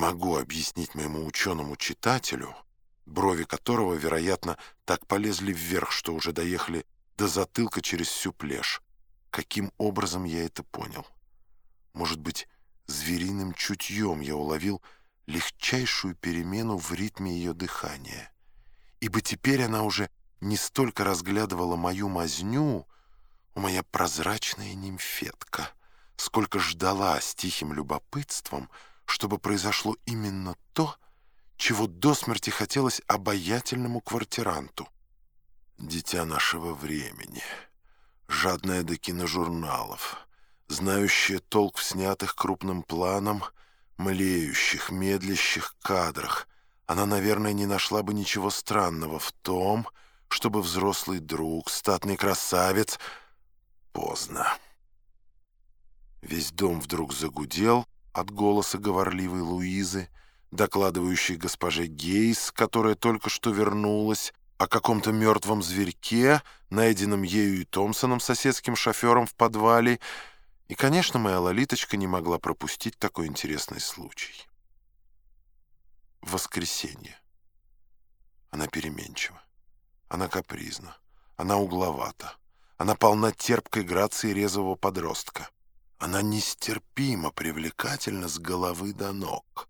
могу объяснить моему ученому читателю, брови которого, вероятно, так полезли вверх, что уже доехали до затылка через всю плешь. Каким образом я это понял? Может быть, звериным чутьем я уловил легчайшую перемену в ритме ее дыхания. Ибо теперь она уже не столько разглядывала мою мазню, моя прозрачная нимфетка, сколько ждала с тихим любопытством, чтобы произошло именно то, чего до смерти хотелось обаятельному квартиранту. Дитя нашего времени, жадная до киножурналов, знающая толк в снятых крупным планом, млеющих, медлящих кадрах, она, наверное, не нашла бы ничего странного в том, чтобы взрослый друг, статный красавец... Поздно. Весь дом вдруг загудел от голоса говорливой Луизы, докладывающей госпоже Гейс, которая только что вернулась, о каком-то мертвом зверьке, найденном ею и Томпсоном, соседским шофером в подвале, и, конечно, моя Лолиточка не могла пропустить такой интересный случай. Воскресенье. Она переменчива. Она капризна. Она угловата. Она полна терпкой грации резвого подростка. Она нестерпимо привлекательна с головы до ног.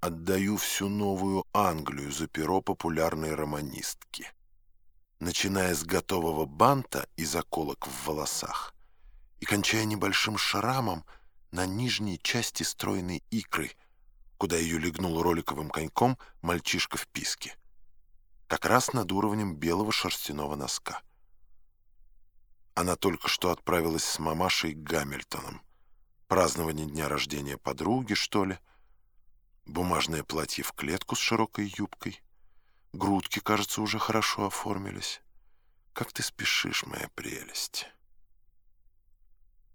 Отдаю всю новую Англию за перо популярной романистки. Начиная с готового банта и заколок в волосах и кончая небольшим шрамом на нижней части стройной икры, куда ее легнул роликовым коньком мальчишка в писке, как раз над уровнем белого шерстяного носка. Она только что отправилась с мамашей Гамильтоном. Празднование дня рождения подруги, что ли. Бумажное платье в клетку с широкой юбкой. Грудки, кажется, уже хорошо оформились. Как ты спешишь, моя прелесть.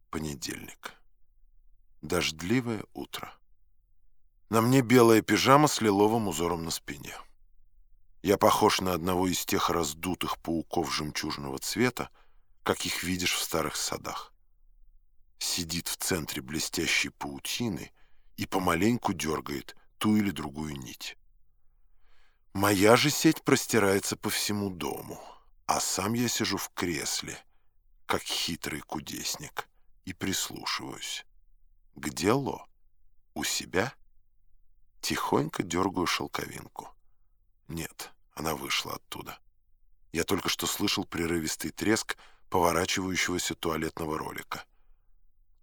Понедельник. Дождливое утро. На мне белая пижама с лиловым узором на спине. Я похож на одного из тех раздутых пауков жемчужного цвета, как их видишь в старых садах. Сидит в центре блестящей паутины и помаленьку дергает ту или другую нить. Моя же сеть простирается по всему дому, а сам я сижу в кресле, как хитрый кудесник, и прислушиваюсь. Где Ло? У себя? Тихонько дергаю шелковинку. Нет, она вышла оттуда. Я только что слышал прерывистый треск поворачивающегося туалетного ролика.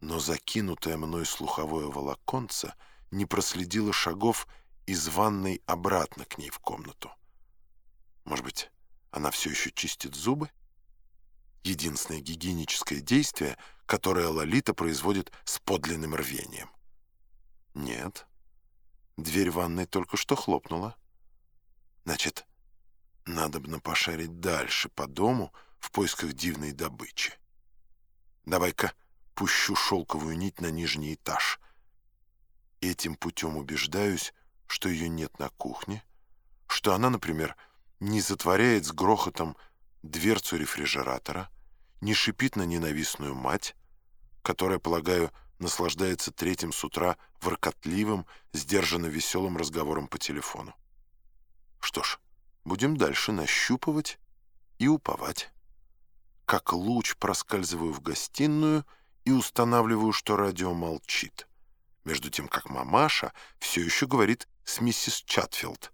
Но закинутое мной слуховое волоконце не проследило шагов из ванной обратно к ней в комнату. Может быть, она все еще чистит зубы? Единственное гигиеническое действие, которое Лолита производит с подлинным рвением. Нет. Дверь ванной только что хлопнула. Значит, надобно пошарить дальше по дому, в поисках дивной добычи. Давай-ка пущу шелковую нить на нижний этаж. Этим путем убеждаюсь, что ее нет на кухне, что она, например, не затворяет с грохотом дверцу рефрижератора, не шипит на ненавистную мать, которая, полагаю, наслаждается третьим с утра воркотливым, сдержанно веселым разговором по телефону. Что ж, будем дальше нащупывать и уповать как луч проскальзываю в гостиную и устанавливаю, что радио молчит. Между тем, как мамаша все еще говорит с миссис Чатфилд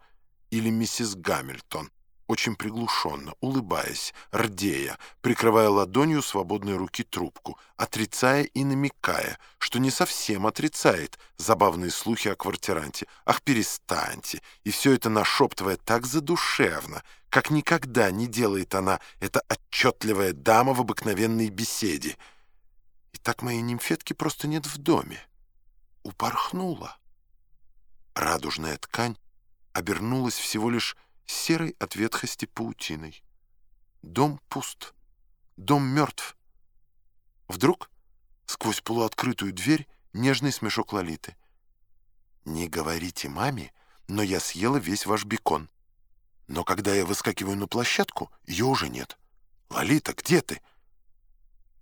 или миссис Гамильтон, очень приглушенно, улыбаясь, рдея, прикрывая ладонью свободной руки трубку, отрицая и намекая, что не совсем отрицает забавные слухи о квартиранте. «Ах, перестаньте!» И все это нашептывая так задушевно, как никогда не делает она эта отчетливая дама в обыкновенной беседе. И так моей нимфетки просто нет в доме. Упорхнула. Радужная ткань обернулась всего лишь серой от ветхости паутиной. Дом пуст, дом мертв. Вдруг сквозь полуоткрытую дверь нежный смешок Лолиты. «Не говорите маме, но я съела весь ваш бекон. Но когда я выскакиваю на площадку, ее уже нет. Лолита, где ты?»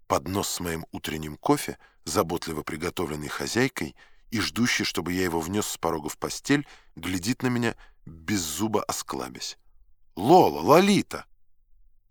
Поднос с моим утренним кофе, заботливо приготовленный хозяйкой, и ждущий, чтобы я его внес с порога в постель, глядит на меня, без зуба осклабясь. «Лола! Лолита!»